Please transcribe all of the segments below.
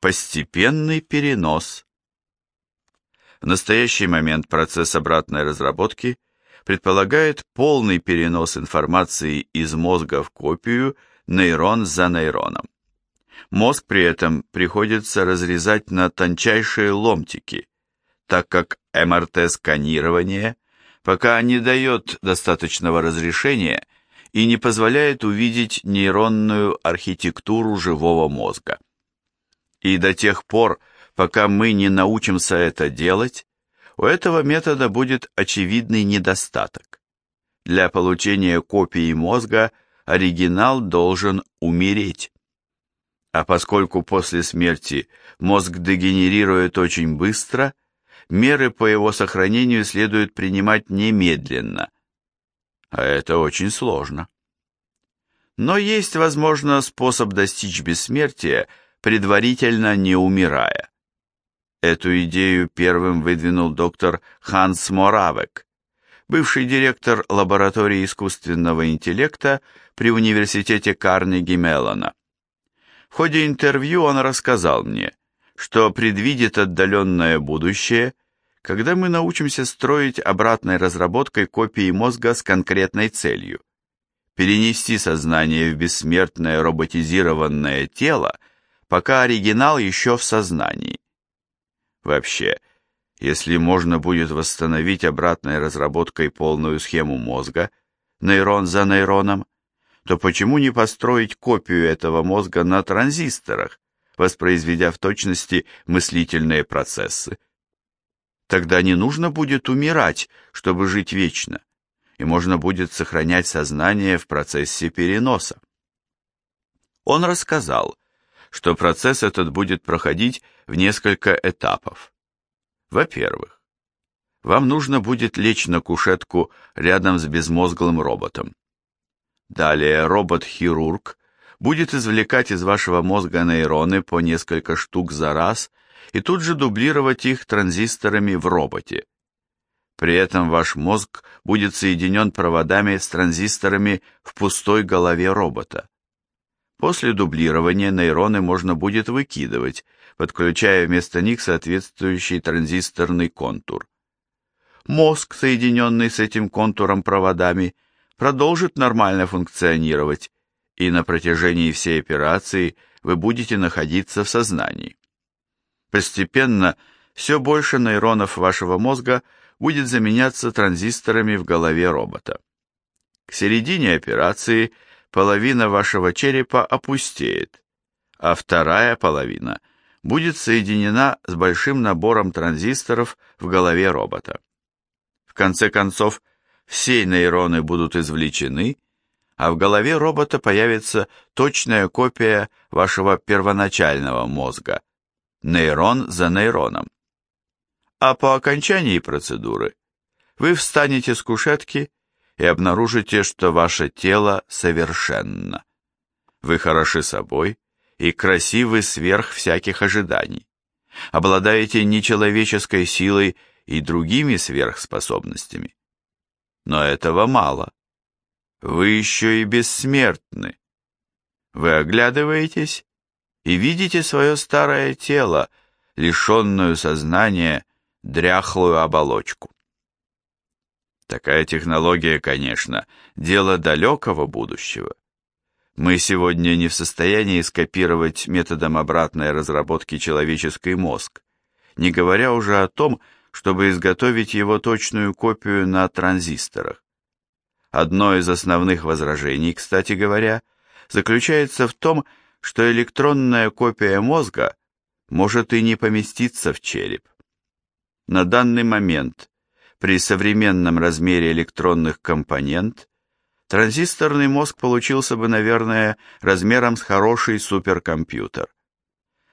Постепенный перенос. В настоящий момент процесс обратной разработки предполагает полный перенос информации из мозга в копию нейрон за нейроном. Мозг при этом приходится разрезать на тончайшие ломтики, так как МРТ-сканирование пока не дает достаточного разрешения и не позволяет увидеть нейронную архитектуру живого мозга. И до тех пор, пока мы не научимся это делать, у этого метода будет очевидный недостаток. Для получения копии мозга оригинал должен умереть. А поскольку после смерти мозг дегенерирует очень быстро, меры по его сохранению следует принимать немедленно. А это очень сложно. Но есть, возможно, способ достичь бессмертия, предварительно не умирая. Эту идею первым выдвинул доктор Ханс Моравек, бывший директор лаборатории искусственного интеллекта при университете Карнеги Меллона. В ходе интервью он рассказал мне, что предвидит отдаленное будущее, когда мы научимся строить обратной разработкой копии мозга с конкретной целью – перенести сознание в бессмертное роботизированное тело, пока оригинал еще в сознании. Вообще, если можно будет восстановить обратной разработкой полную схему мозга, нейрон за нейроном, то почему не построить копию этого мозга на транзисторах, воспроизведя в точности мыслительные процессы? Тогда не нужно будет умирать, чтобы жить вечно, и можно будет сохранять сознание в процессе переноса. Он рассказал, что процесс этот будет проходить в несколько этапов. Во-первых, вам нужно будет лечь на кушетку рядом с безмозглым роботом. Далее робот-хирург будет извлекать из вашего мозга нейроны по несколько штук за раз и тут же дублировать их транзисторами в роботе. При этом ваш мозг будет соединен проводами с транзисторами в пустой голове робота. После дублирования нейроны можно будет выкидывать, подключая вместо них соответствующий транзисторный контур. Мозг, соединенный с этим контуром проводами, продолжит нормально функционировать, и на протяжении всей операции вы будете находиться в сознании. Постепенно все больше нейронов вашего мозга будет заменяться транзисторами в голове робота. К середине операции половина вашего черепа опустеет, а вторая половина будет соединена с большим набором транзисторов в голове робота. В конце концов, все нейроны будут извлечены, а в голове робота появится точная копия вашего первоначального мозга, нейрон за нейроном. А по окончании процедуры вы встанете с кушетки и обнаружите, что ваше тело совершенно. Вы хороши собой и красивы сверх всяких ожиданий. Обладаете нечеловеческой силой и другими сверхспособностями. Но этого мало. Вы еще и бессмертны. Вы оглядываетесь и видите свое старое тело, лишенную сознания, дряхлую оболочку. Такая технология, конечно, дело далекого будущего. Мы сегодня не в состоянии скопировать методом обратной разработки человеческий мозг, не говоря уже о том, чтобы изготовить его точную копию на транзисторах. Одно из основных возражений, кстати говоря, заключается в том, что электронная копия мозга может и не поместиться в череп. На данный момент, при современном размере электронных компонент, транзисторный мозг получился бы, наверное, размером с хороший суперкомпьютер.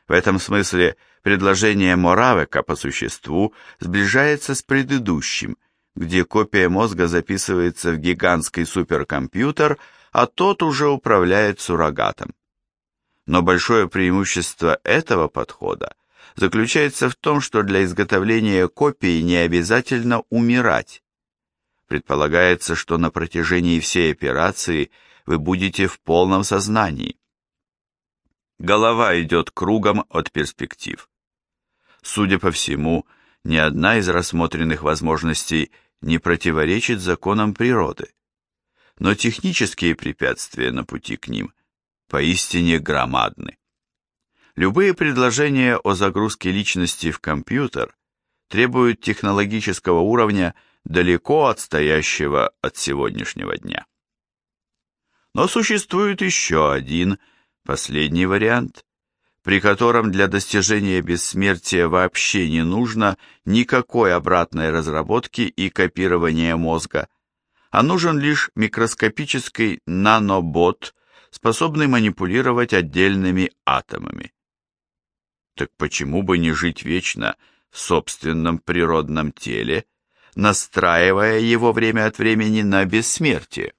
В этом смысле предложение Моравека по существу сближается с предыдущим, где копия мозга записывается в гигантский суперкомпьютер, а тот уже управляет суррогатом. Но большое преимущество этого подхода заключается в том, что для изготовления копии не обязательно умирать. Предполагается, что на протяжении всей операции вы будете в полном сознании. Голова идет кругом от перспектив. Судя по всему, ни одна из рассмотренных возможностей не противоречит законам природы. Но технические препятствия на пути к ним поистине громадны. Любые предложения о загрузке личности в компьютер требуют технологического уровня далеко отстоящего от сегодняшнего дня. Но существует еще один, последний вариант, при котором для достижения бессмертия вообще не нужно никакой обратной разработки и копирования мозга, а нужен лишь микроскопический нанобот, способный манипулировать отдельными атомами. Так почему бы не жить вечно в собственном природном теле, настраивая его время от времени на бессмертие?